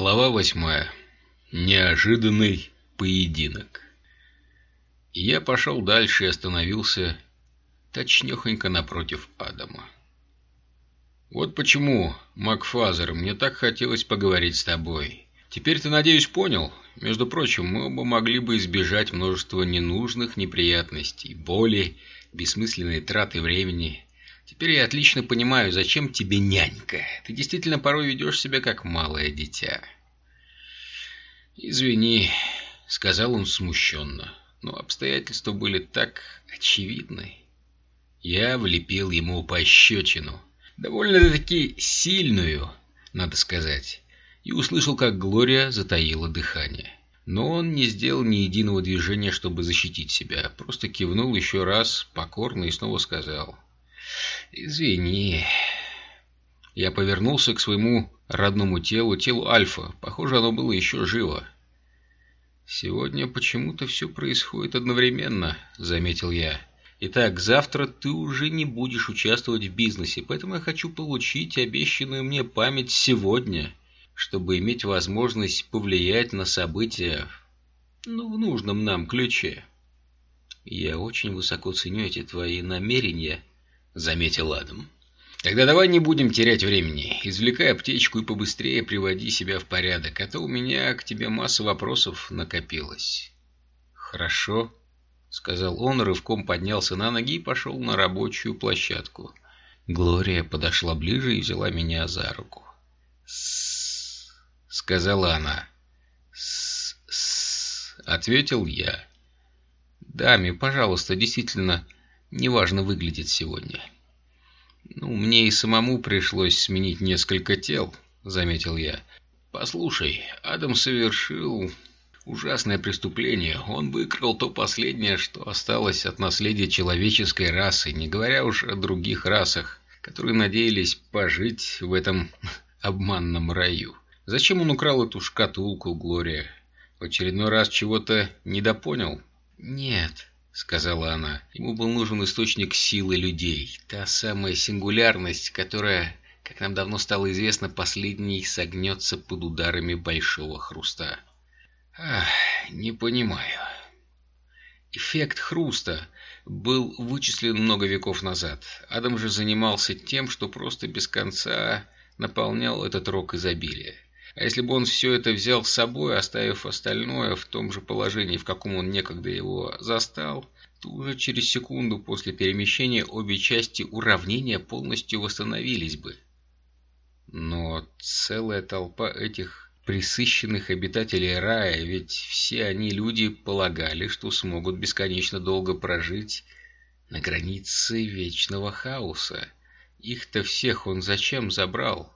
Глава восьмая. Неожиданный поединок. Я пошел дальше и остановился точнёхонько напротив Адама. «Вот почему, Макфазер, мне так хотелось поговорить с тобой. Теперь ты, надеюсь, понял? Между прочим, мы оба могли бы избежать множества ненужных неприятностей, боли, бессмысленной траты времени. Теперь я отлично понимаю, зачем тебе нянька. Ты действительно порой ведешь себя как малое дитя. «Извини», — сказал он смущенно, но обстоятельства были так очевидны. Я влепил ему пощечину, довольно-таки сильную, надо сказать, и услышал, как Глория затаила дыхание. Но он не сделал ни единого движения, чтобы защитить себя, просто кивнул еще раз покорно и снова сказал — «Извини». Я повернулся к своему родному телу, телу Альфа. Похоже, оно было еще живо. «Сегодня почему-то все происходит одновременно», — заметил я. «Итак, завтра ты уже не будешь участвовать в бизнесе, поэтому я хочу получить обещанную мне память сегодня, чтобы иметь возможность повлиять на события ну, в нужном нам ключе». «Я очень высоко ценю эти твои намерения», — заметил Адам. «Тогда давай не будем терять времени. Извлекай аптечку и побыстрее приводи себя в порядок, а то у меня к тебе масса вопросов накопилось». «Хорошо», — сказал он, рывком поднялся на ноги и пошел на рабочую площадку. Глория подошла ближе и взяла меня за руку. «С-с-с», сказала она. «С-с-с», ответил я. «Даме, пожалуйста, действительно...» неважно выглядит сегодня. «Ну, мне и самому пришлось сменить несколько тел», — заметил я. «Послушай, Адам совершил ужасное преступление. Он выкрал то последнее, что осталось от наследия человеческой расы, не говоря уж о других расах, которые надеялись пожить в этом обманном раю. Зачем он украл эту шкатулку, Глория? В очередной раз чего-то недопонял?» «Нет», — сказала она. Ему был нужен источник силы людей, та самая сингулярность, которая, как нам давно стало известно, последней согнется под ударами большого хруста. Ах, не понимаю. Эффект хруста был вычислен много веков назад. Адам же занимался тем, что просто без конца наполнял этот рог изобилия. А если бы он все это взял с собой, оставив остальное в том же положении, в каком он некогда его застал, то уже через секунду после перемещения обе части уравнения полностью восстановились бы. Но целая толпа этих присыщенных обитателей рая, ведь все они люди полагали, что смогут бесконечно долго прожить на границе вечного хаоса. Их-то всех он зачем забрал?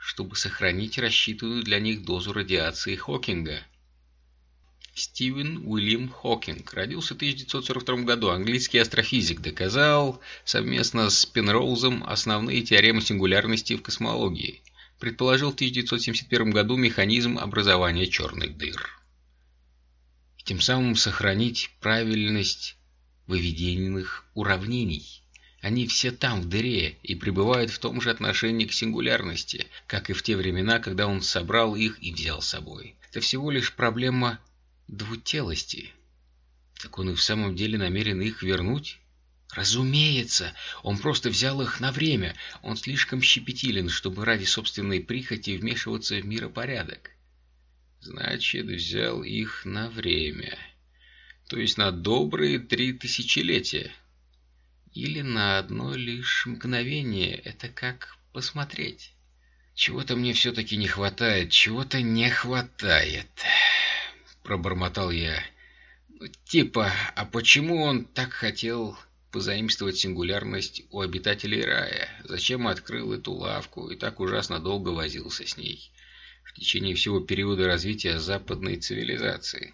Чтобы сохранить рассчитанную для них дозу радиации Хокинга. Стивен Уильям Хокинг родился в 1942 году, английский астрофизик, доказал совместно с Пенроузом основные теоремы сингулярности в космологии, предположил в 1971 году механизм образования черных дыр. И тем самым сохранить правильность выведенных уравнений. Они все там, в дыре, и пребывают в том же отношении к сингулярности, как и в те времена, когда он собрал их и взял с собой. Это всего лишь проблема двутелости. Так он и в самом деле намерен их вернуть? Разумеется, он просто взял их на время. Он слишком щепетилен, чтобы ради собственной прихоти вмешиваться в миропорядок. Значит, взял их на время. То есть на добрые три тысячелетия. Или на одно лишь мгновение. Это как посмотреть. Чего-то мне все-таки не хватает, чего-то не хватает. Пробормотал я. Ну, типа, а почему он так хотел позаимствовать сингулярность у обитателей рая? Зачем открыл эту лавку и так ужасно долго возился с ней? В течение всего периода развития западной цивилизации.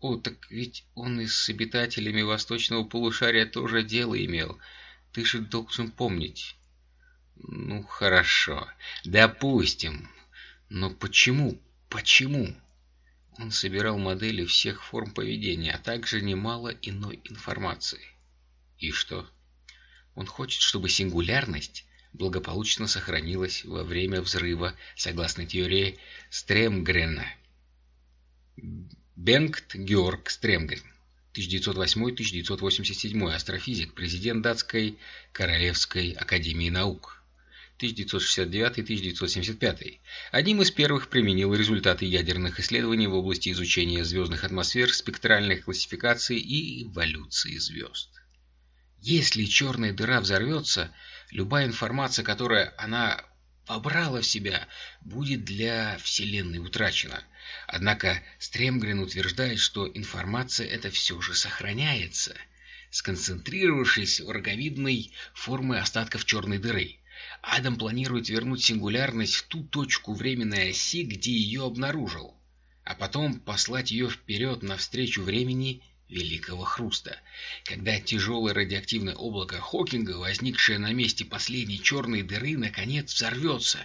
О, так ведь он и с обитателями восточного полушария тоже дело имел. Ты же должен помнить. Ну, хорошо. Допустим. Но почему? Почему? Он собирал модели всех форм поведения, а также немало иной информации. И что? Он хочет, чтобы сингулярность благополучно сохранилась во время взрыва, согласно теории Стремгрена. Бенгт Георг Стремгрен 1908-1987, астрофизик, президент датской Королевской академии наук. 1969-1975. Одним из первых применил результаты ядерных исследований в области изучения звездных атмосфер, спектральной классификации и эволюции звезд. Если черная дыра взорвется, любая информация, которую она побрала в себя, будет для Вселенной утрачена. Однако Стремгрен утверждает, что информация эта все же сохраняется, сконцентрировавшись в роговидной формы остатков черной дыры. Адам планирует вернуть сингулярность в ту точку временной оси, где ее обнаружил, а потом послать ее вперед навстречу времени Великого Хруста. Когда тяжелое радиоактивное облако Хокинга, возникшее на месте последней черной дыры, наконец взорвется,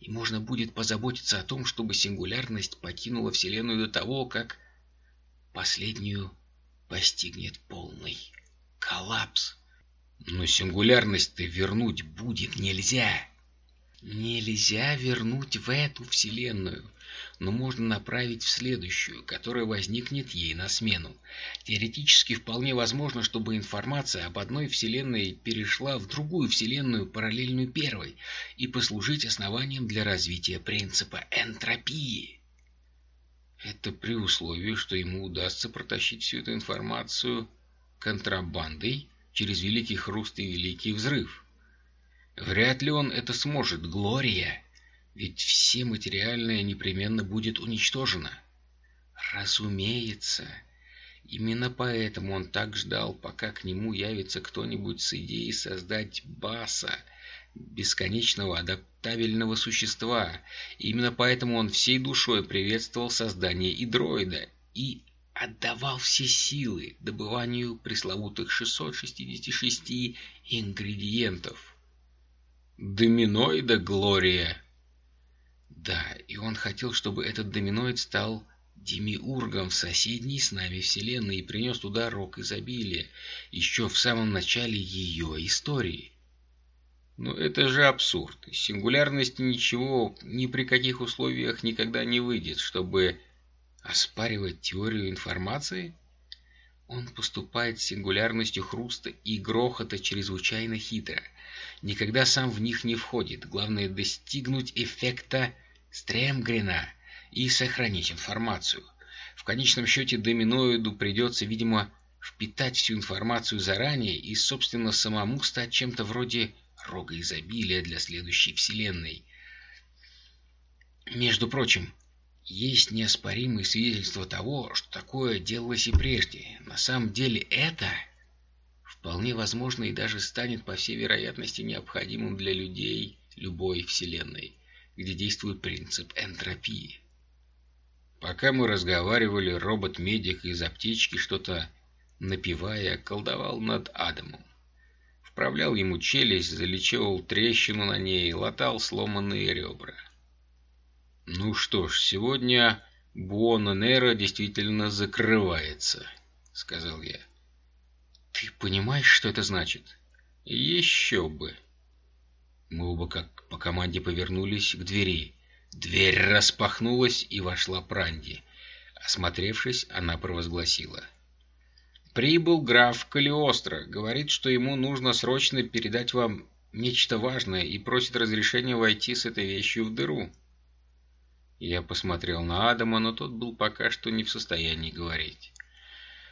и можно будет позаботиться о том, чтобы сингулярность покинула Вселенную до того, как последнюю постигнет полный коллапс. Но сингулярность-то вернуть будет нельзя. Нельзя вернуть в эту вселенную, но можно направить в следующую, которая возникнет ей на смену. Теоретически вполне возможно, чтобы информация об одной вселенной перешла в другую вселенную, параллельную первой, и послужить основанием для развития принципа энтропии. Это при условии, что ему удастся протащить всю эту информацию контрабандой через Великий Хруст и Великий Взрыв. Вряд ли он это сможет, Глория, ведь все материальное непременно будет уничтожено. Разумеется. Именно поэтому он так ждал, пока к нему явится кто-нибудь с идеей создать Баса, бесконечного адаптабельного существа. Именно поэтому он всей душой приветствовал создание и дроида, и отдавал все силы добыванию пресловутых 666 ингредиентов. Доминоида Глория. Да, и он хотел, чтобы этот доминоид стал демиургом в соседней с нами вселенной и принес туда рок изобилия еще в самом начале ее истории. Но это же абсурд. Сингулярность ничего ни при каких условиях никогда не выйдет, чтобы оспаривать теорию информации? Он поступает с сингулярностью хруста и грохота чрезвычайно хитро. Никогда сам в них не входит. Главное достигнуть эффекта Стремгрена и сохранить информацию. В конечном счете доминоиду придется, видимо, впитать всю информацию заранее и, собственно, самому стать чем-то вроде рога изобилия для следующей вселенной. Между прочим, есть неоспоримые свидетельства того, что такое делалось и прежде. На самом деле это вполне возможно и даже станет, по всей вероятности, необходимым для людей любой вселенной, где действует принцип энтропии. Пока мы разговаривали, робот-медик из аптечки, что-то напивая, колдовал над Адамом. Вправлял ему челюсть, залечивал трещину на ней, латал сломанные ребра. Ну что ж, сегодня Буононера действительно закрывается, сказал я. Ты понимаешь, что это значит? Еще бы. Мы оба как по команде повернулись к двери. Дверь распахнулась, и вошла Пранди. Осмотревшись, она провозгласила. «Прибыл граф Калиостро. Говорит, что ему нужно срочно передать вам нечто важное и просит разрешения войти с этой вещью в дыру». Я посмотрел на Адама, но тот был пока что не в состоянии говорить.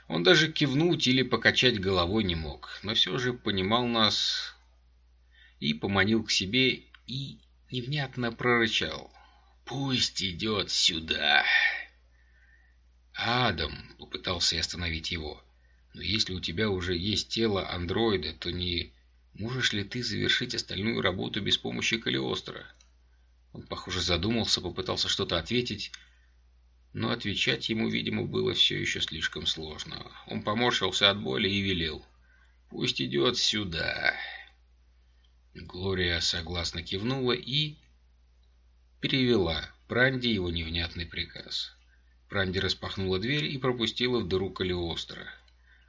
Он даже кивнуть или покачать головой не мог, но все же понимал нас и поманил к себе и невнятно прорычал. «Пусть идет сюда!» «Адам!» — попытался я остановить его. «Но если у тебя уже есть тело андроида, то не можешь ли ты завершить остальную работу без помощи Калиостро?» Он, похоже, задумался, попытался что-то ответить, но отвечать ему, видимо, было все еще слишком сложно. Он поморщился от боли и велел. «Пусть идет сюда». Глория согласно кивнула и перевела Пранди его невнятный приказ. Пранди распахнула дверь и пропустила в дыру Калиостро.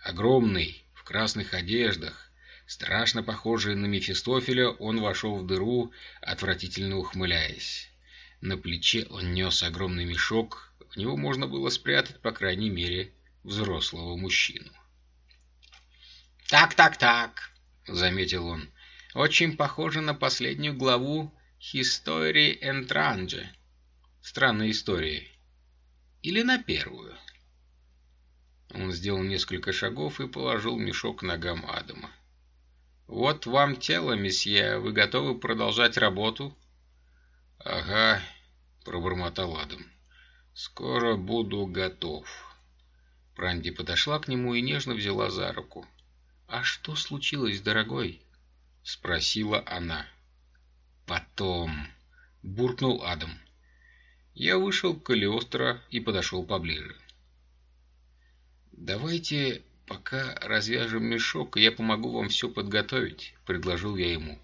Огромный, в красных одеждах, Страшно похожий на Мефистофеля, он вошел в дыру, отвратительно ухмыляясь. На плече он нес огромный мешок, в него можно было спрятать, по крайней мере, взрослого мужчину. «Так, так, так», — заметил он, — «очень похоже на последнюю главу «History Entrange» — «Странные истории». Или на первую». Он сделал несколько шагов и положил мешок к ногам Адама. «Вот вам тело, месье. Вы готовы продолжать работу?» «Ага», — пробормотал Адам. «Скоро буду готов». Пранди подошла к нему и нежно взяла за руку. «А что случилось, дорогой?» — спросила она. «Потом...» — буркнул Адам. Я вышел к Калиостро и подошел поближе. «Давайте пока развяжем мешок, я помогу вам все подготовить», — предложил я ему.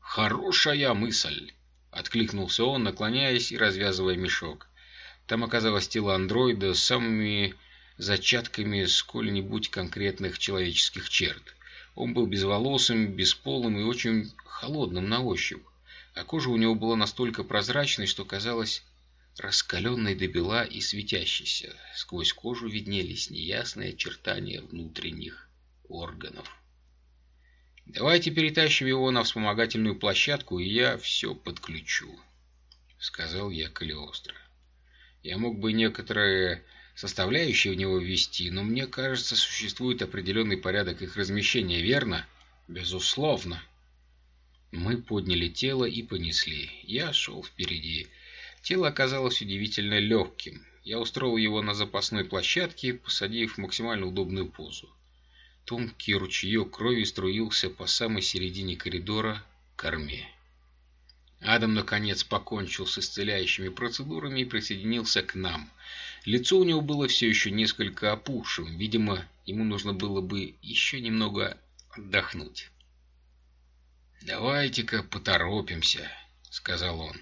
«Хорошая мысль!» — откликнулся он, наклоняясь и развязывая мешок. Там оказалось тело андроида с самыми зачатками сколь-нибудь конкретных человеческих черт. Он был безволосым, бесполым и очень холодным на ощупь, а кожа у него была настолько прозрачной, что казалось раскаленной до бела и светящейся. Сквозь кожу виднелись неясные очертания внутренних органов. «Давайте перетащим его на вспомогательную площадку, и я все подключу», — сказал я Калиостро. «Я мог бы некоторые составляющие в него ввести, но мне кажется, существует определенный порядок их размещения, верно?» «Безусловно». Мы подняли тело и понесли. Я шел впереди. Тело оказалось удивительно легким. Я устроил его на запасной площадке, посадив в максимально удобную позу. Тонкий ручеек крови струился по самой середине коридора к корме. Адам, наконец, покончил с исцеляющими процедурами и присоединился к нам. Лицо у него было все еще несколько опухшим. Видимо, ему нужно было бы еще немного отдохнуть. «Давайте-ка поторопимся», — сказал он.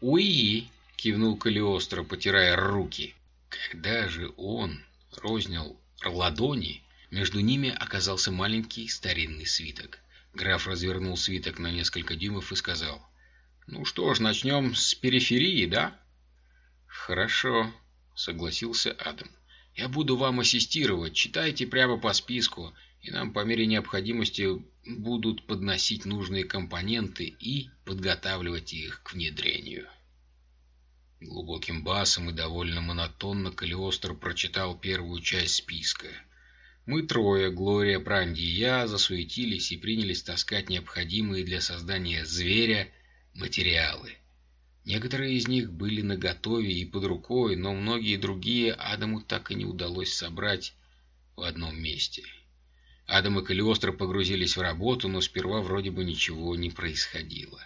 «Уи!» Кивнул Калиостро, потирая руки. Когда же он рознял ладони, между ними оказался маленький старинный свиток. Граф развернул свиток на несколько дюймов и сказал, «Ну что ж, начнем с периферии, да?» «Хорошо», — согласился Адам. «Я буду вам ассистировать, читайте прямо по списку, и нам по мере необходимости будут подносить нужные компоненты и подготавливать их к внедрению». Глубоким басом и довольно монотонно Калиостро прочитал первую часть списка. Мы трое, Глория, Пранди и я, засуетились и принялись таскать необходимые для создания зверя материалы. Некоторые из них были наготове и под рукой, но многие другие Адаму так и не удалось собрать в одном месте. Адам и Калиостро погрузились в работу, но сперва вроде бы ничего не происходило.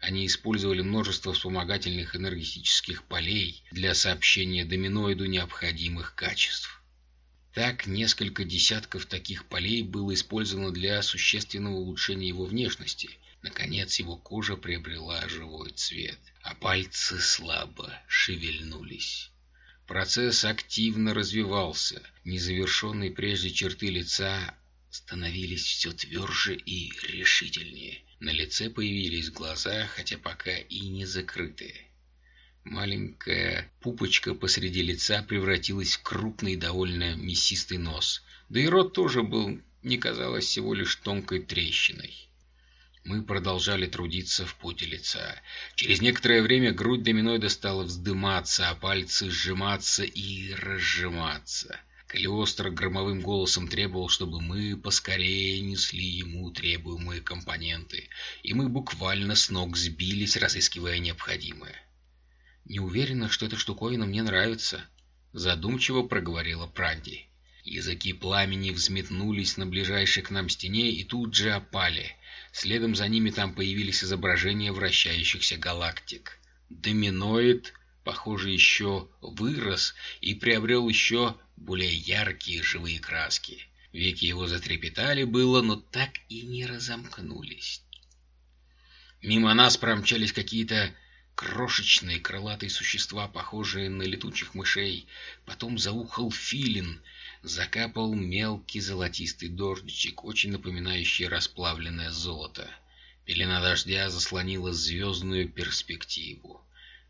Они использовали множество вспомогательных энергетических полей для сообщения доминоиду необходимых качеств. Так, несколько десятков таких полей было использовано для существенного улучшения его внешности. Наконец, его кожа приобрела живой цвет, а пальцы слабо шевельнулись. Процесс активно развивался. Незавершенные прежде черты лица становились все тверже и решительнее. На лице появились глаза, хотя пока и не закрытые. Маленькая пупочка посреди лица превратилась в крупный довольно мясистый нос. Да и рот тоже был, не казалось, всего лишь тонкой трещиной. Мы продолжали трудиться в поте лица. Через некоторое время грудь доминоида стала вздыматься, а пальцы сжиматься и разжиматься. Калиостро громовым голосом требовал, чтобы мы поскорее несли ему требуемые компоненты, и мы буквально с ног сбились, разыскивая необходимое. «Не уверена, что эта штуковина мне нравится», — задумчиво проговорила Пранди. Языки пламени взметнулись на ближайшей к нам стене и тут же опали. Следом за ними там появились изображения вращающихся галактик. Доминоид, похоже, еще вырос и приобрел еще более яркие живые краски. Веки его затрепетали было, но так и не разомкнулись. Мимо нас промчались какие-то крошечные крылатые существа, похожие на летучих мышей. Потом заухал филин. закапал мелкий золотистый дождичек, очень напоминающий расплавленное золото. Пелена дождя заслонила звездную перспективу.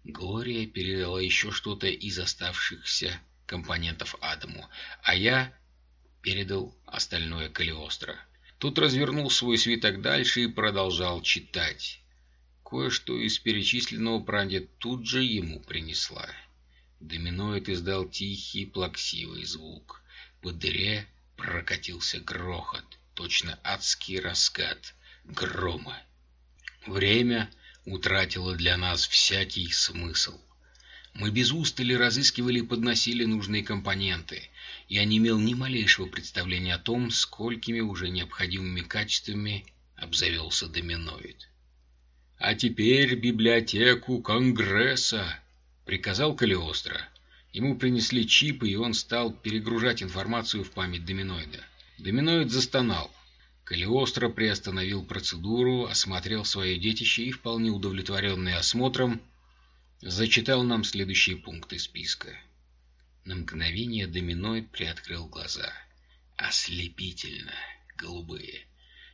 Глория передала еще что-то из оставшихся компонентов Адаму, а я передал остальное Калиостро. Тут развернул свой свиток дальше и продолжал читать. Кое-что из перечисленного Пранди тут же ему принесла. Доминоид издал тихий плаксивый звук. По дыре прокатился грохот, точно адский раскат грома. Время утратило для нас всякий смысл. Мы без устали разыскивали и подносили нужные компоненты. Я не имел ни малейшего представления о том, сколькими уже необходимыми качествами обзавелся доминоид. «А теперь библиотеку Конгресса!» — приказал Калиостро. Ему принесли чипы, и он стал перегружать информацию в память доминоида. Доминоид застонал. Калиостро приостановил процедуру, осмотрел свое детище и, вполне удовлетворенный осмотром, зачитал нам следующие пункты списка. На мгновение доминоид приоткрыл глаза. Ослепительно голубые.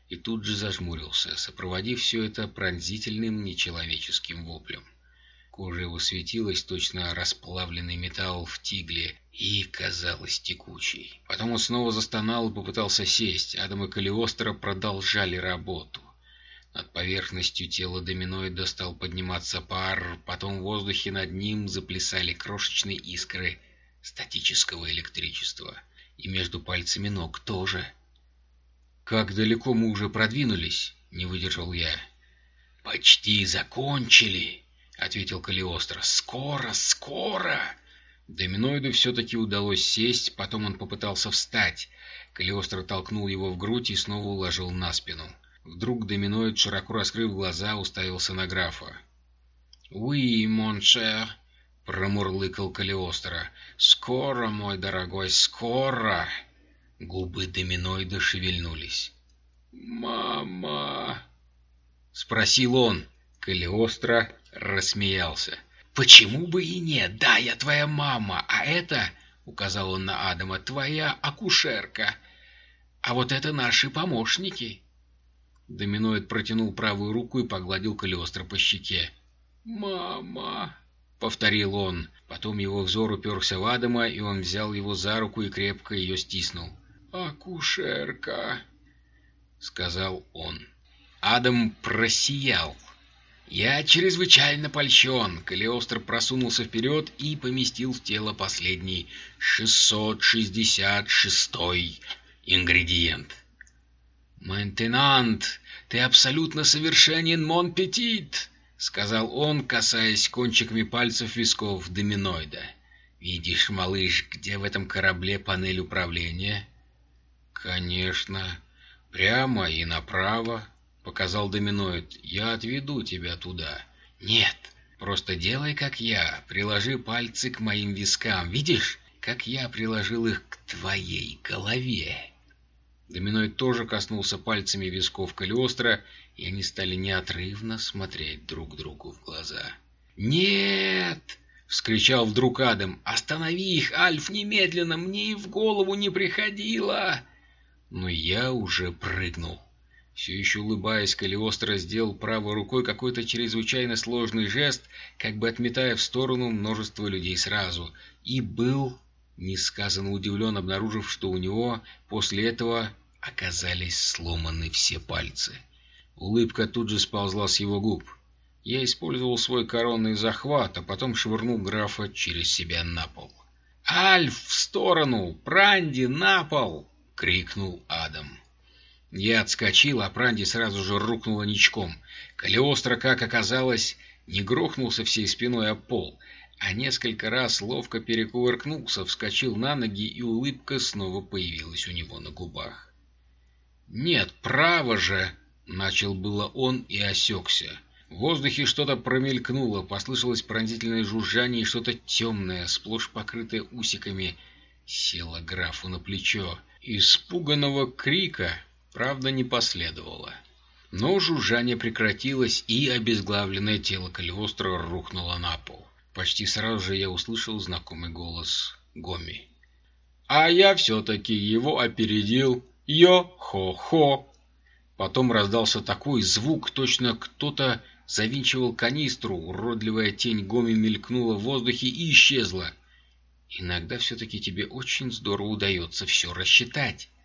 И тут же зажмурился, сопроводив все это пронзительным нечеловеческим воплем. Кожа его светилась, точно расплавленный металл в тигле, и казалась текучей. Потом он снова застонал и попытался сесть. Адам и Калиостро продолжали работу. Над поверхностью тела доминоида стал подниматься пар, потом в воздухе над ним заплясали крошечные искры статического электричества. И между пальцами ног тоже. «Как далеко мы уже продвинулись?» — не выдержал я. «Почти закончили», — ответил Калиостро. «Скоро, скоро!» Доминоиду все-таки удалось сесть, потом он попытался встать. Калиостро толкнул его в грудь и снова уложил на спину. Вдруг доминоид, широко раскрыв глаза, уставился на графа. «Уи, моншер!» промурлыкал Калиостро. «Скоро, мой дорогой, скоро!» Губы доминоида шевельнулись. «Мама!» — спросил он. Калиостро рассмеялся. «Почему бы и нет? Да, я твоя мама, а это...» — указал он на Адама. «Твоя акушерка. А вот это наши помощники». Доминоид протянул правую руку и погладил Калиостро по щеке. «Мама!» — повторил он. Потом его взор уперся в Адама, и он взял его за руку и крепко ее стиснул. «Акушерка», — сказал он. Адам просиял. «Я чрезвычайно польщен!» Калиостро просунулся вперед и поместил в тело последний 666-й ингредиент. «Ментенант, ты абсолютно совершенен, мон петит!» — сказал он, касаясь кончиками пальцев висков доминоида. «Видишь, малыш, где в этом корабле панель управления?» «Конечно. Прямо и направо», — показал доминоид. «Я отведу тебя туда». «Нет, просто делай, как я. Приложи пальцы к моим вискам. Видишь, как я приложил их к твоей голове?» Доминоид тоже коснулся пальцами висков Калиостро, и они стали неотрывно смотреть друг другу в глаза. «Нет!» — вскричал вдруг Адам. «Останови их, Альф, немедленно! Мне и в голову не приходило!» Но я уже прыгнул. Все еще улыбаясь, Калиостро сделал правой рукой какой-то чрезвычайно сложный жест, как бы отметая в сторону множество людей сразу, и был несказанно удивлен, обнаружив, что у него после этого оказались сломаны все пальцы. Улыбка тут же сползла с его губ. Я использовал свой коронный захват, а потом швырнул графа через себя на пол. «Альф, в сторону! Пранди, на пол!» — крикнул Адам. Я отскочил, а Пранди сразу же рухнула ничком. Калиостро, как оказалось, не грохнулся всей спиной о пол, а несколько раз ловко перекувыркнулся, вскочил на ноги, и улыбка снова появилась у него на губах. «Нет, право же!» — начал было он и осекся. В воздухе что-то промелькнуло, послышалось пронзительное жужжание, и что-то темное, сплошь покрытое усиками, село графу на плечо. Испуганного крика, правда, не последовало. Но жужжание прекратилось, и обезглавленное тело Калиостро рухнуло на пол. Почти сразу же я услышал знакомый голос Гоми. А я все-таки его опередил. Йо-хо-хо. Потом раздался такой звук, точно кто-то завинчивал канистру, уродливая тень Гоми мелькнула в воздухе и исчезла. «Иногда все-таки тебе очень здорово удается все рассчитать», —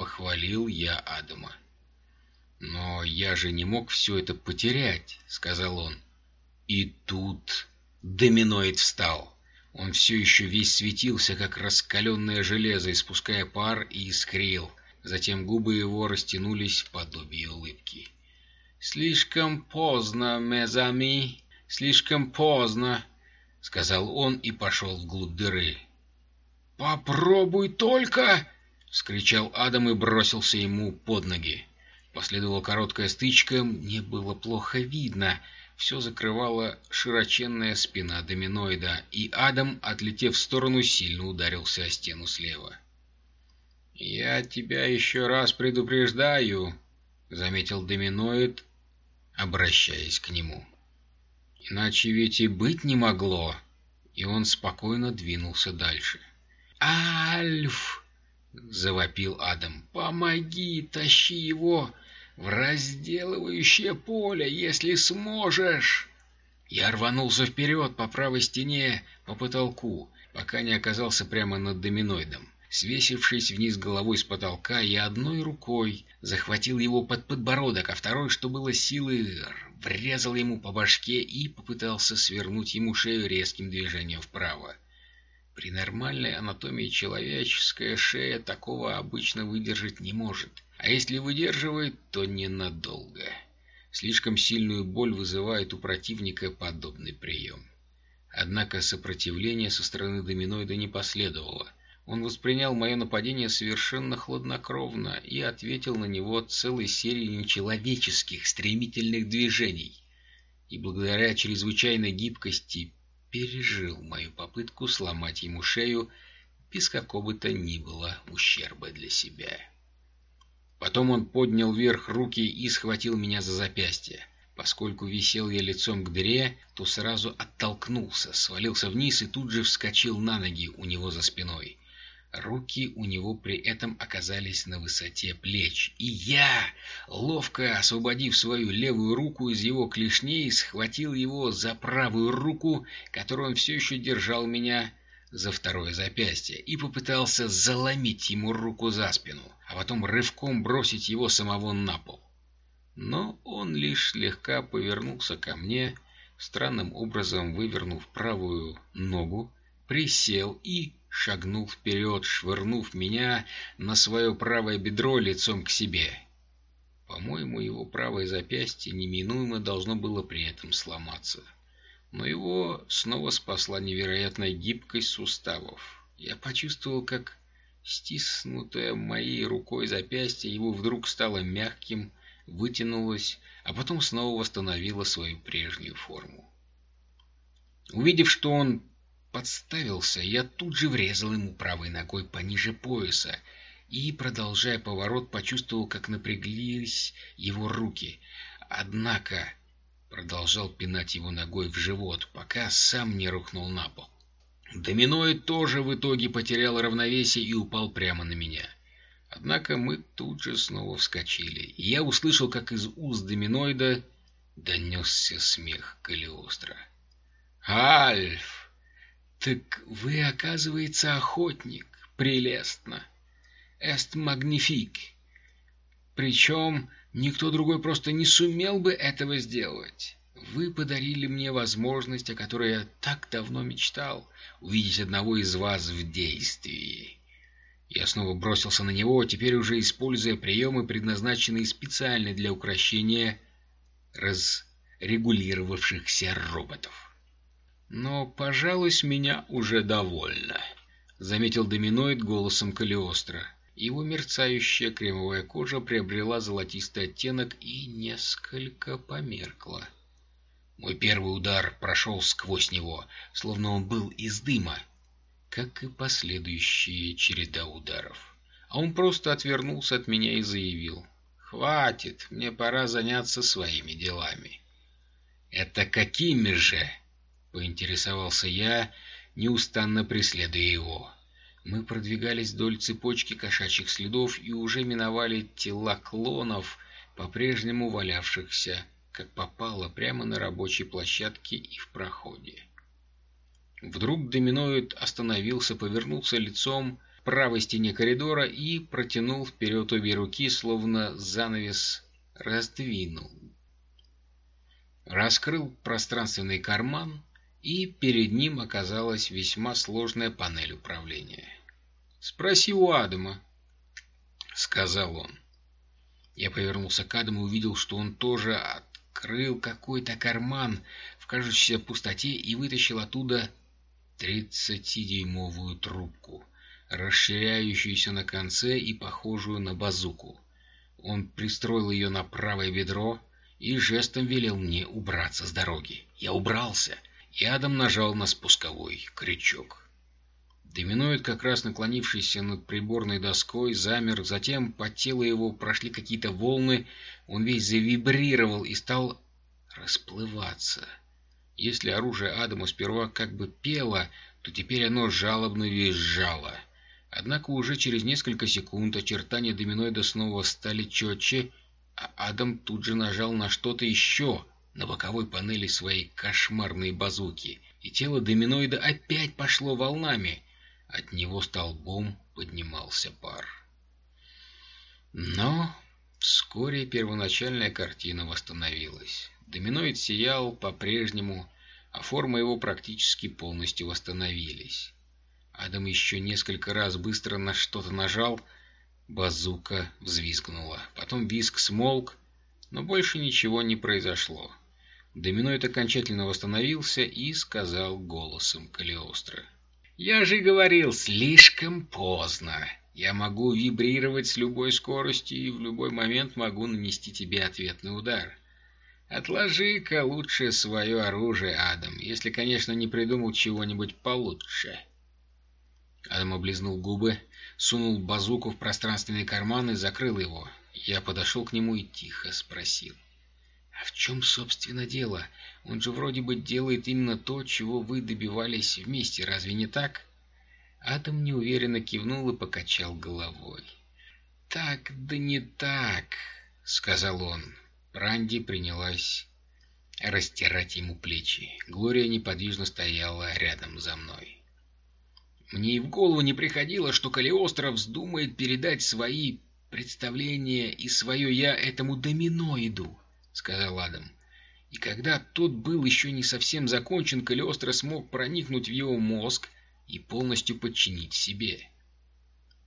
похвалил я Адама. «Но я же не мог все это потерять», — сказал он. И тут доминоид встал. Он все еще весь светился, как раскаленное железо, испуская пар и искрил. Затем губы его растянулись в подобие улыбки. «Слишком поздно, мезами, слишком поздно», — сказал он и пошел вглубь дыры. «Попробуй только!» — вскричал Адам и бросился ему под ноги. Последовала короткая стычка, мне было плохо видно. Все закрывала широченная спина доминоида, и Адам, отлетев в сторону, сильно ударился о стену слева. «Я тебя еще раз предупреждаю», — заметил доминоид, обращаясь к нему. «Иначе ведь и быть не могло», и он спокойно двинулся дальше. «Альф!» — завопил Адам. «Помоги, тащи его в разделывающее поле, если сможешь!» Я рванулся вперед по правой стене, по потолку, пока не оказался прямо над доминоидом. Свесившись вниз головой с потолка, я одной рукой захватил его под подбородок, а второй, что было силы, врезал ему по башке и попытался свернуть ему шею резким движением вправо. При нормальной анатомии человеческая шея такого обычно выдержать не может, а если выдерживает, то ненадолго. Слишком сильную боль вызывает у противника подобный прием. Однако сопротивления со стороны доминоида не последовало — он воспринял мое нападение совершенно хладнокровно и ответил на него целой серией нечеловеческих стремительных движений. И благодаря чрезвычайной гибкости пережил мою попытку сломать ему шею без какого бы то ни было ущерба для себя. Потом он поднял вверх руки и схватил меня за запястье. Поскольку висел я лицом к дыре, то сразу оттолкнулся, свалился вниз и тут же вскочил на ноги у него за спиной. Руки у него при этом оказались на высоте плеч, и я, ловко освободив свою левую руку из его клешней, схватил его за правую руку, которую он все еще держал меня за второе запястье, и попытался заломить ему руку за спину, а потом рывком бросить его самого на пол. Но он лишь слегка повернулся ко мне, странным образом вывернув правую ногу, присел и шагнул вперед, швырнув меня на свое правое бедро лицом к себе. По-моему, его правое запястье неминуемо должно было при этом сломаться. Но его снова спасла невероятная гибкость суставов. Я почувствовал, как стиснутое моей рукой запястье его вдруг стало мягким, вытянулось, а потом снова восстановило свою прежнюю форму. Увидев, что он подставился, я тут же врезал ему правой ногой пониже пояса и, продолжая поворот, почувствовал, как напряглись его руки. Однако продолжал пинать его ногой в живот, пока сам не рухнул на пол. Доминоид тоже в итоге потерял равновесие и упал прямо на меня. Однако мы тут же снова вскочили, и я услышал, как из уст доминоида донесся смех Калиостро. «Альф!» «Так вы, оказывается, охотник. Прелестно. Эст магнифик. Причем никто другой просто не сумел бы этого сделать. Вы подарили мне возможность, о которой я так давно мечтал, увидеть одного из вас в действии». Я снова бросился на него, теперь уже используя приемы, предназначенные специально для украшения разрегулировавшихся роботов. «Но, пожалуй, с меня уже довольно», — заметил доминоид голосом Калиостро. Его мерцающая кремовая кожа приобрела золотистый оттенок и несколько померкла. Мой первый удар прошел сквозь него, словно он был из дыма, как и последующая череда ударов. А он просто отвернулся от меня и заявил. «Хватит, мне пора заняться своими делами». «Это какими же?» — поинтересовался я, неустанно преследуя его. Мы продвигались вдоль цепочки кошачьих следов и уже миновали тела клонов, по-прежнему валявшихся, как попало, прямо на рабочей площадке и в проходе. Вдруг доминоид остановился, повернулся лицом к правой стене коридора и протянул вперед обе руки, словно занавес раздвинул. Раскрыл пространственный карман, и перед ним оказалась весьма сложная панель управления. «Спроси у Адама», — сказал он. Я повернулся к Адаму и увидел, что он тоже открыл какой-то карман в кажущейся пустоте и вытащил оттуда тридцатидюймовую трубку, расширяющуюся на конце и похожую на базуку. Он пристроил ее на правое бедро и жестом велел мне убраться с дороги. Я убрался, и Адам нажал на спусковой крючок. Доминоид, как раз наклонившийся над приборной доской, замер, затем по телу его прошли какие-то волны, он весь завибрировал и стал расплываться. Если оружие Адама сперва как бы пело, то теперь оно жалобно визжало. Однако уже через несколько секунд очертания доминоида снова стали четче, а Адам тут же нажал на что-то еще на боковой панели своей кошмарной базуки, и тело доминоида опять пошло волнами. От него столбом поднимался пар. Но вскоре первоначальная картина восстановилась. Доминоид сиял по-прежнему, а формы его практически полностью восстановились. Адам еще несколько раз быстро на что-то нажал, базука взвизгнула. Потом визг смолк, но больше ничего не произошло. Доминоид окончательно восстановился и сказал голосом Калиостро. «Я же говорил, слишком поздно. Я могу вибрировать с любой скоростью и в любой момент могу нанести тебе ответный удар. Отложи-ка лучше свое оружие, Адам, если, конечно, не придумал чего-нибудь получше. Адам облизнул губы, сунул базуку в пространственный карман и закрыл его. Я подошел к нему и тихо спросил. «А в чем, собственно, дело? Он же вроде бы делает именно то, чего вы добивались вместе, разве не так?» Адам неуверенно кивнул и покачал головой. «Так да не так», — сказал он. Пранди принялась растирать ему плечи. Глория неподвижно стояла рядом за мной. Мне и в голову не приходило, что Калиостро вздумает передать свои представления и свое «я» этому доминоиду, — сказал Адам. И когда тот был еще не совсем закончен, Калиостро смог проникнуть в его мозг и полностью подчинить себе.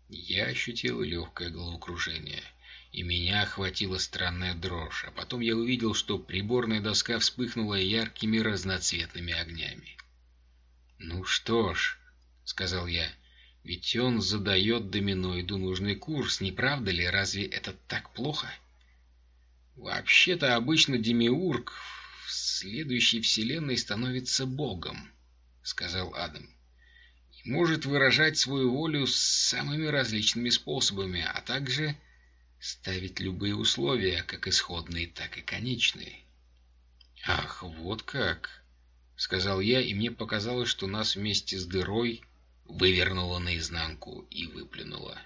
Я ощутил легкое головокружение и меня охватила странная дрожь, а потом я увидел, что приборная доска вспыхнула яркими разноцветными огнями. «Ну что ж», — сказал я, — «ведь он задает доминоиду нужный курс, не правда ли? Разве это так плохо?» «Вообще-то обычно демиург в следующей вселенной становится богом», — сказал Адам. «И может выражать свою волю самыми различными способами, а также ставить любые условия, как исходные, так и конечные. «Ах, вот как!» — сказал я, и мне показалось, что нас вместе с дырой вывернуло наизнанку и выплюнуло.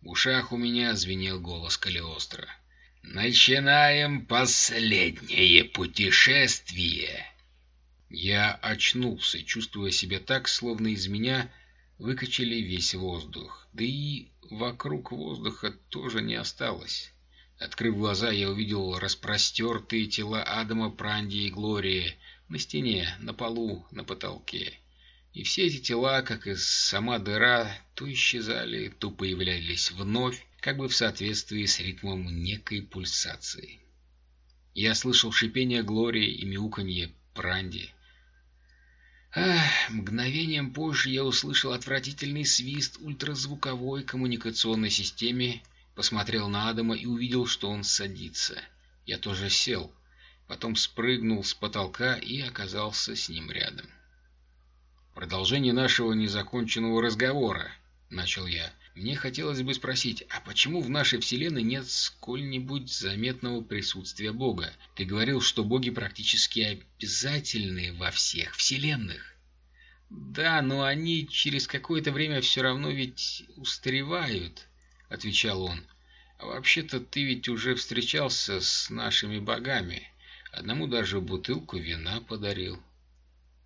В ушах у меня звенел голос Калиостро. «Начинаем последнее путешествие!» Я очнулся, чувствуя себя так, словно из меня выкачали весь воздух. Да и вокруг воздуха тоже не осталось. Открыв глаза, я увидел распростертые тела Адама, Пранди и Глории на стене, на полу, на потолке. И все эти тела, как и сама дыра, то исчезали, то появлялись вновь, как бы в соответствии с ритмом некой пульсации. Я слышал шипение Глории и мяуканье Пранди. Ах, мгновением позже я услышал отвратительный свист ультразвуковой коммуникационной системе, посмотрел на Адама и увидел, что он садится. Я тоже сел, потом спрыгнул с потолка и оказался с ним рядом. «Продолжение нашего незаконченного разговора», — начал я. «Мне хотелось бы спросить, а почему в нашей Вселенной нет сколь-нибудь заметного присутствия Бога? Ты говорил, что боги практически обязательны во всех Вселенных». «Да, но они через какое-то время все равно ведь устаревают», — отвечал он. «А вообще-то ты ведь уже встречался с нашими богами. Одному даже бутылку вина подарил».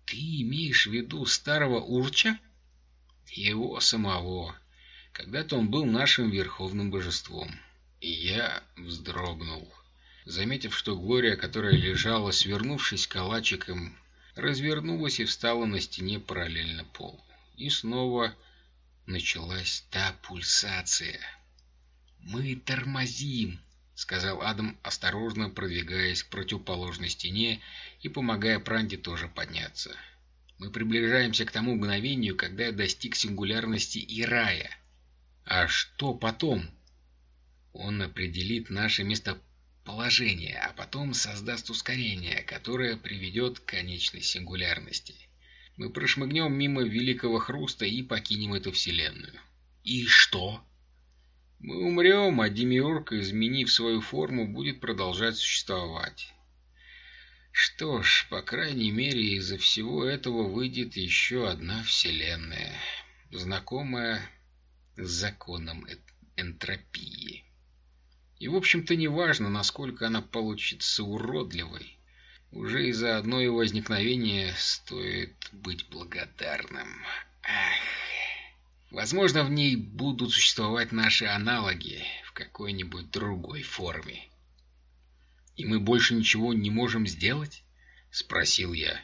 «Ты имеешь в виду старого Урча?» «Его самого. Когда-то он был нашим верховным божеством». И я вздрогнул, заметив, что Глория, которая лежала, свернувшись калачиком, развернулась и встала на стене параллельно полу. И снова началась та пульсация. «Мы тормозим», — сказал Адам, осторожно продвигаясь к противоположной стене и помогая Пранде тоже подняться. «Мы приближаемся к тому мгновению, когда я достиг сингулярности и рая. А что потом?» Он определит наше местоположение, а потом создаст ускорение, которое приведет к конечной сингулярности. Мы прошмыгнем мимо Великого Хруста и покинем эту вселенную. И что? Мы умрем, а Демиург, изменив свою форму, будет продолжать существовать. Что ж, по крайней мере, из-за всего этого выйдет еще одна вселенная, знакомая законом энтропии. И, в общем-то, не важно, насколько она получится уродливой. Уже из-за одно его возникновения стоит быть благодарным. Ах. Возможно, в ней будут существовать наши аналоги в какой-нибудь другой форме. «И мы больше ничего не можем сделать?» — спросил я.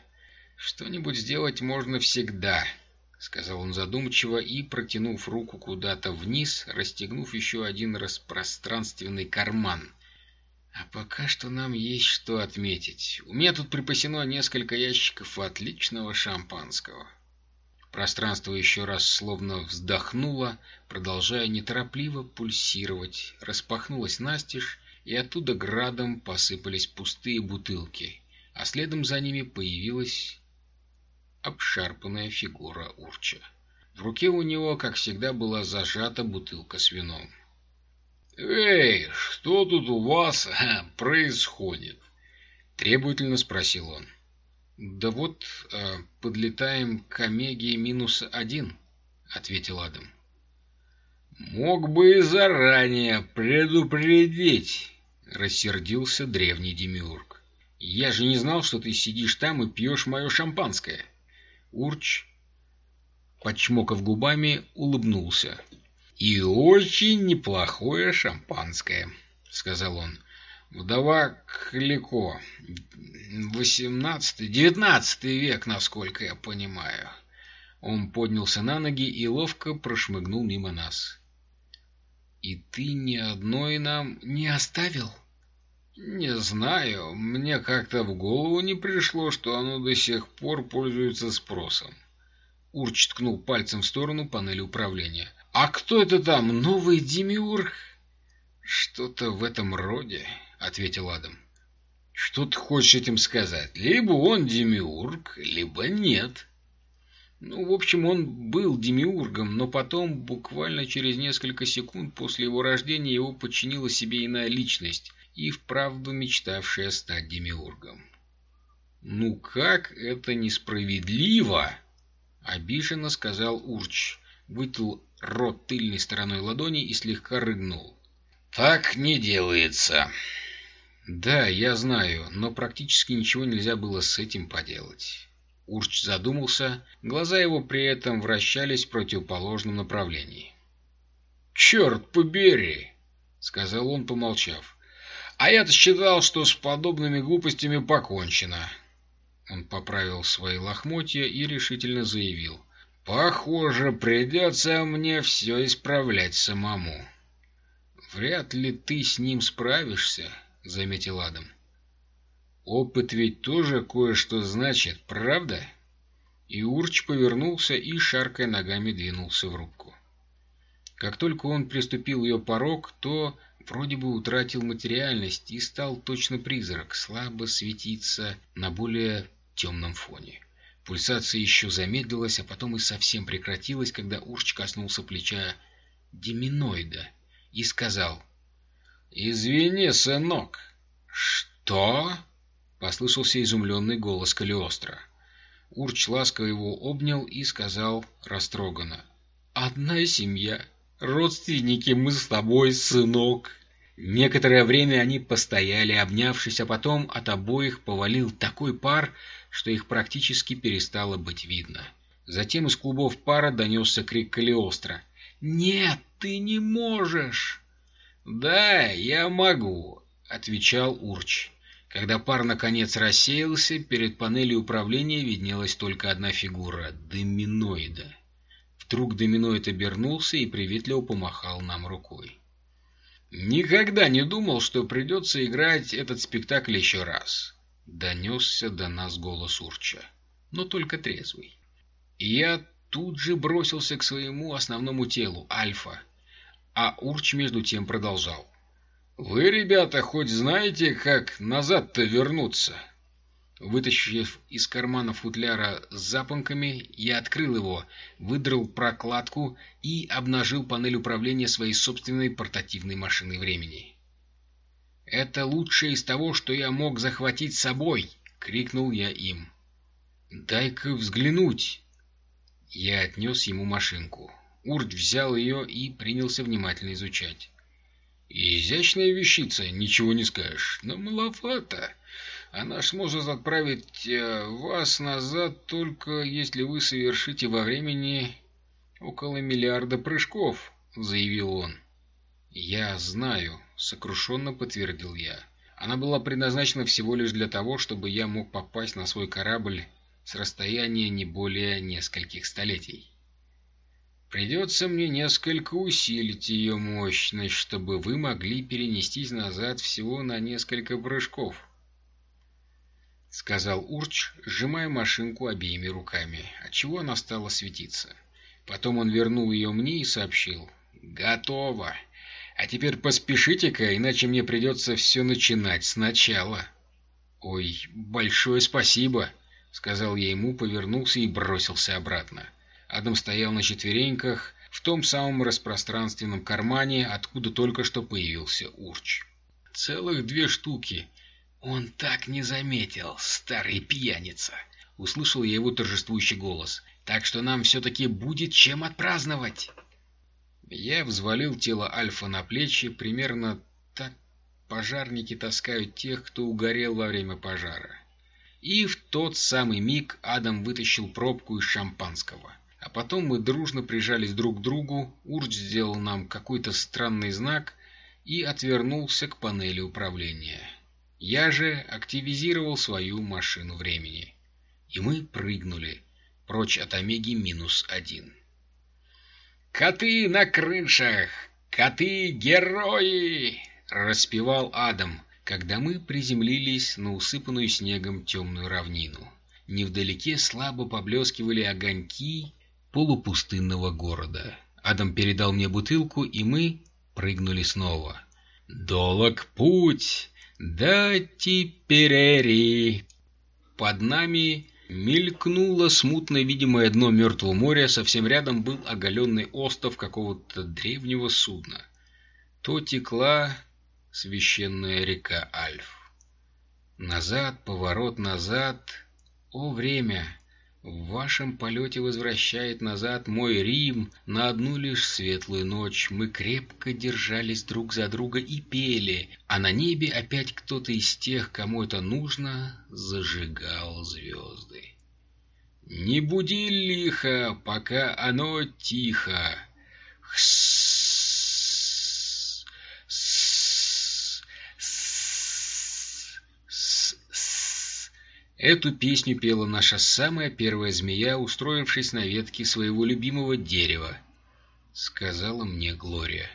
«Что-нибудь сделать можно всегда», — сказал он задумчиво и, протянув руку куда-то вниз, расстегнув еще один распространственный карман. «А пока что нам есть что отметить. У меня тут припасено несколько ящиков отличного шампанского». Пространство еще раз словно вздохнуло, продолжая неторопливо пульсировать, распахнулось настежь, и оттуда градом посыпались пустые бутылки, а следом за ними появилась обшарпанная фигура Урча. В руке у него, как всегда, была зажата бутылка с вином. «Эй, что тут у вас происходит?» — требовательно спросил он. «Да вот, э, подлетаем к Омеге минус один», — ответил Адам. «Мог бы и заранее предупредить», — рассердился древний демиург. «Я же не знал, что ты сидишь там и пьешь мое шампанское». Урч, подчмокав губами, улыбнулся. «И очень неплохое шампанское», — сказал он. «Вдова Клико. Восемнадцатый, девятнадцатый век, насколько я понимаю». Он поднялся на ноги и ловко прошмыгнул мимо нас. «И ты ни одной нам не оставил?» Не знаю, мне как-то в голову не пришло, что оно до сих пор пользуется спросом. Урч ткнул пальцем в сторону панели управления. «А кто это там, новый демиург?» «Что-то в этом роде», — ответил Адам. «Что ты хочешь этим сказать? Либо он демиург, либо нет». Ну, в общем, он был демиургом, но потом, буквально через несколько секунд после его рождения, его подчинила себе иная личность, и вправду мечтавшая стать демиургом. «Ну как это несправедливо!» — обиженно сказал Урч, вытел рот тыльной стороной ладони и слегка рыгнул. «Так не делается!» «Да, я знаю, но практически ничего нельзя было с этим поделать». Урч задумался, глаза его при этом вращались в противоположном направлении. «Черт побери!» — сказал он, помолчав. А я-то считал, что с подобными глупостями покончено. Он поправил свои лохмотья и решительно заявил. Похоже, придется мне все исправлять самому. Вряд ли ты с ним справишься, заметил Адам. Опыт ведь тоже кое-что значит, правда? И Урч повернулся и, шаркая ногами, двинулся в рубку. Как только он приступил ее порог, то вроде бы утратил материальность и стал точно призрак, слабо светиться на более темном фоне. Пульсация еще замедлилась, а потом и совсем прекратилась, когда Урч коснулся плеча Деминоида и сказал «Извини, сынок». «Что?» — послышался изумленный голос Калиостро. Урч ласково его обнял и сказал растроганно. «Одна семья. Родственники мы с тобой, сынок». Некоторое время они постояли, обнявшись, а потом от обоих повалил такой пар, что их практически перестало быть видно. Затем из клубов пара донесся крик Калиостро. «Нет, ты не можешь!» «Да, я могу», — отвечал Урч. Когда пар наконец рассеялся, перед панелью управления виднелась только одна фигура — доминоида. Вдруг доминоид обернулся и приветливо помахал нам рукой. «Никогда не думал, что придется играть этот спектакль еще раз», — донесся до нас голос Урча, но только трезвый. Я тут же бросился к своему основному телу, Альфа, а Урч между тем продолжал. «Вы, ребята, хоть знаете, как назад-то вернуться?» Вытащив из кармана футляра с запонками, я открыл его, выдрал прокладку и обнажил панель управления своей собственной портативной машиной времени. «Это лучшее из того, что я мог захватить с собой!» — крикнул я им. «Дай-ка взглянуть!» Я отнес ему машинку. Урт взял ее и принялся внимательно изучать. Изящная вещица, ничего не скажешь, но маловато. Она сможет отправить э, вас назад только если вы совершите во времени около миллиарда прыжков, заявил он. Я знаю, сокрушенно подтвердил я. Она была предназначена всего лишь для того, чтобы я мог попасть на свой корабль с расстояния не более нескольких столетий. Придется мне несколько усилить ее мощность, чтобы вы могли перенестись назад всего на несколько прыжков. — сказал Урч, сжимая машинку обеими руками, отчего она стала светиться. Потом он вернул ее мне и сообщил. «Готово! А теперь поспешите-ка, иначе мне придется все начинать сначала». «Ой, большое спасибо!» — сказал я ему, повернулся и бросился обратно. Адам стоял на четвереньках в том самом распространственном кармане, откуда только что появился Урч. Целых две штуки. Он так не заметил, старый пьяница. Услышал я его торжествующий голос. Так что нам все-таки будет чем отпраздновать. Я взвалил тело Альфа на плечи, примерно так пожарники таскают тех, кто угорел во время пожара. И в тот самый миг Адам вытащил пробку из шампанского. А потом мы дружно прижались друг к другу, Урч сделал нам какой-то странный знак и отвернулся к панели управления. Я же активизировал свою машину времени. И мы прыгнули прочь от Омеги минус один. «Коты на крышах! Коты-герои!» — распевал Адам, когда мы приземлились на усыпанную снегом темную равнину. Невдалеке слабо поблескивали огоньки полупустынного города. Адам передал мне бутылку, и мы прыгнули снова. «Долог путь! Да теперь Под нами мелькнуло смутно видимое дно Мертвого моря, совсем рядом был оголенный остров какого-то древнего судна. То текла священная река Альф. Назад, поворот назад. О, время! В вашем полете возвращает назад мой Рим на одну лишь светлую ночь. Мы крепко держались друг за друга и пели, а на небе опять кто-то из тех, кому это нужно, зажигал звезды. Не буди лихо, пока оно тихо. Хсс. Эту песню пела наша самая первая змея, устроившись на ветке своего любимого дерева, — сказала мне Глория.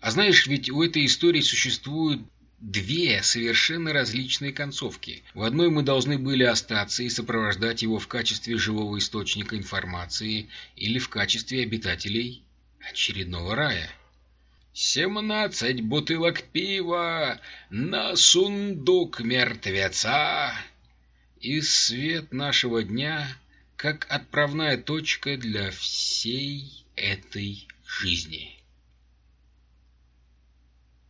А знаешь, ведь у этой истории существуют две совершенно различные концовки. В одной мы должны были остаться и сопровождать его в качестве живого источника информации или в качестве обитателей очередного рая. «Семнадцать бутылок пива на сундук мертвеца!» И свет нашего дня как отправная точка для всей этой жизни.